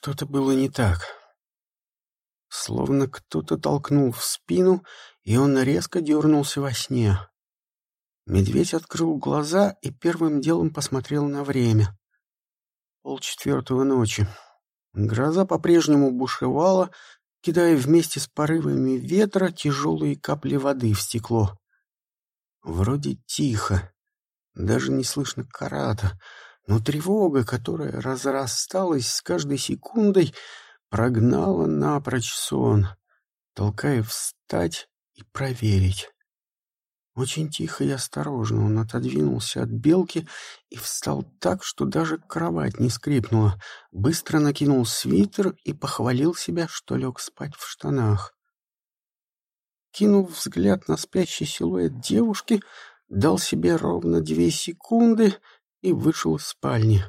Что-то было не так. Словно кто-то толкнул в спину, и он резко дернулся во сне. Медведь открыл глаза и первым делом посмотрел на время. Полчетвертого ночи. Гроза по-прежнему бушевала, кидая вместе с порывами ветра тяжелые капли воды в стекло. Вроде тихо, даже не слышно карата, но тревога, которая разрасталась с каждой секундой, прогнала напрочь сон, толкая встать и проверить. Очень тихо и осторожно он отодвинулся от белки и встал так, что даже кровать не скрипнула, быстро накинул свитер и похвалил себя, что лег спать в штанах. Кинув взгляд на спящий силуэт девушки, дал себе ровно две секунды и вышел из спальни.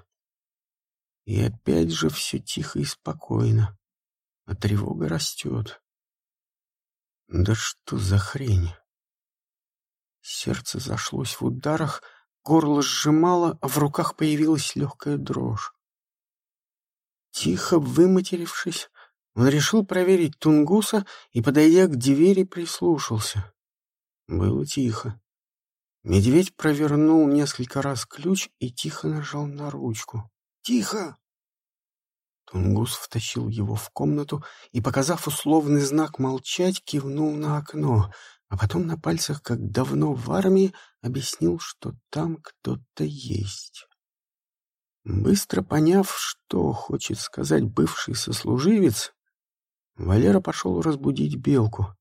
И опять же все тихо и спокойно, а тревога растет. Да что за хрень? Сердце зашлось в ударах, горло сжимало, а в руках появилась легкая дрожь. Тихо выматерившись, он решил проверить Тунгуса и, подойдя к двери, прислушался. Было тихо. Медведь провернул несколько раз ключ и тихо нажал на ручку. «Тихо!» Тунгус втащил его в комнату и, показав условный знак молчать, кивнул на окно, а потом на пальцах, как давно в армии, объяснил, что там кто-то есть. Быстро поняв, что хочет сказать бывший сослуживец, Валера пошел разбудить белку.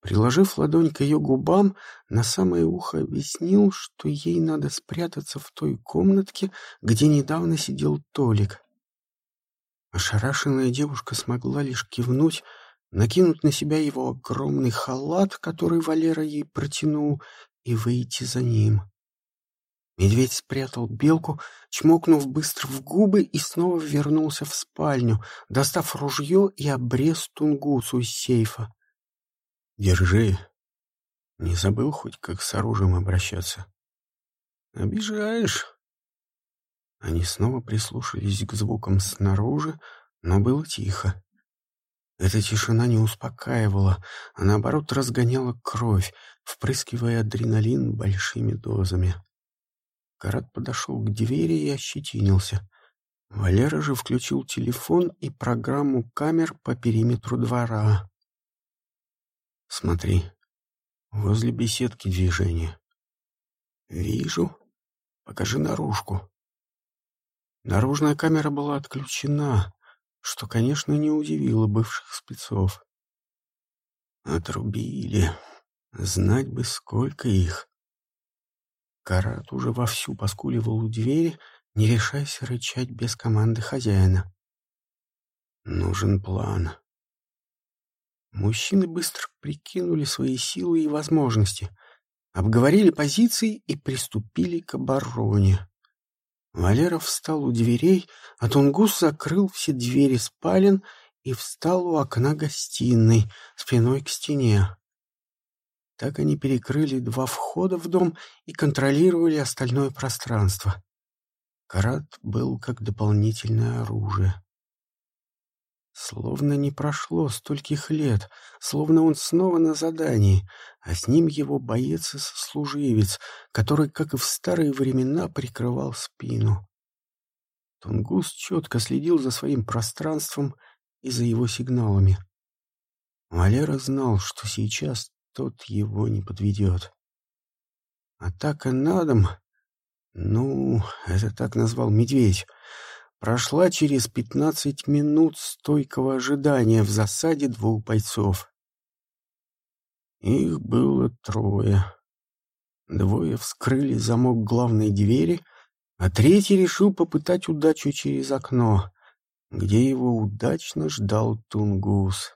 Приложив ладонь к ее губам, на самое ухо объяснил, что ей надо спрятаться в той комнатке, где недавно сидел Толик. Ошарашенная девушка смогла лишь кивнуть, накинуть на себя его огромный халат, который Валера ей протянул, и выйти за ним. Медведь спрятал белку, чмокнув быстро в губы и снова вернулся в спальню, достав ружье и обрез тунгусу из сейфа. «Держи. Не забыл хоть, как с оружием обращаться?» «Обижаешь». Они снова прислушались к звукам снаружи, но было тихо. Эта тишина не успокаивала, а наоборот разгоняла кровь, впрыскивая адреналин большими дозами. Карат подошел к двери и ощетинился. Валера же включил телефон и программу камер по периметру двора. «Смотри, возле беседки движение». «Вижу. Покажи наружку». Наружная камера была отключена, что, конечно, не удивило бывших спецов. Отрубили. Знать бы, сколько их. Карат уже вовсю поскуливал у двери, не решаясь рычать без команды хозяина. Нужен план. Мужчины быстро прикинули свои силы и возможности, обговорили позиции и приступили к обороне. Валера встал у дверей, а Тунгус закрыл все двери спален и встал у окна гостиной, спиной к стене. Так они перекрыли два входа в дом и контролировали остальное пространство. Карат был как дополнительное оружие. Словно не прошло стольких лет, словно он снова на задании, а с ним его боец и сослуживец, который, как и в старые времена, прикрывал спину. Тунгус четко следил за своим пространством и за его сигналами. Валера знал, что сейчас тот его не подведет. Атака на дом, ну, это так назвал медведь, прошла через пятнадцать минут стойкого ожидания в засаде двух бойцов. Их было трое. Двое вскрыли замок главной двери, а третий решил попытать удачу через окно, где его удачно ждал Тунгус.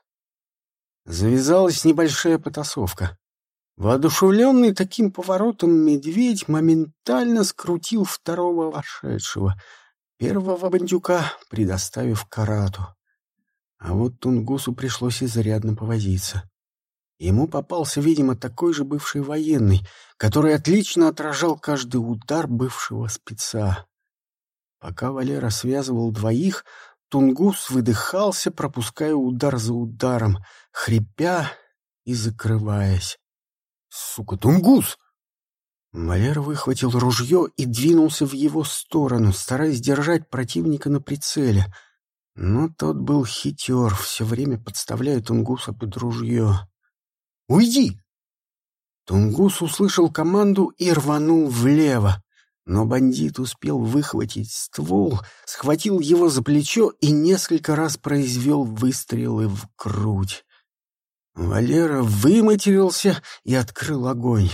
Завязалась небольшая потасовка. Воодушевленный таким поворотом медведь моментально скрутил второго вошедшего — Первого бандюка предоставив карату. А вот Тунгусу пришлось изрядно повозиться. Ему попался, видимо, такой же бывший военный, который отлично отражал каждый удар бывшего спеца. Пока Валера связывал двоих, Тунгус выдыхался, пропуская удар за ударом, хрипя и закрываясь. «Сука, Тунгус!» Валера выхватил ружье и двинулся в его сторону, стараясь держать противника на прицеле. Но тот был хитер, все время подставляя Тунгуса под ружье. «Уйди!» Тунгус услышал команду и рванул влево. Но бандит успел выхватить ствол, схватил его за плечо и несколько раз произвел выстрелы в грудь. Валера выматерился и открыл огонь,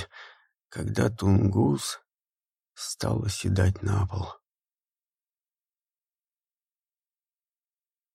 когда Тунгус стал оседать на пол.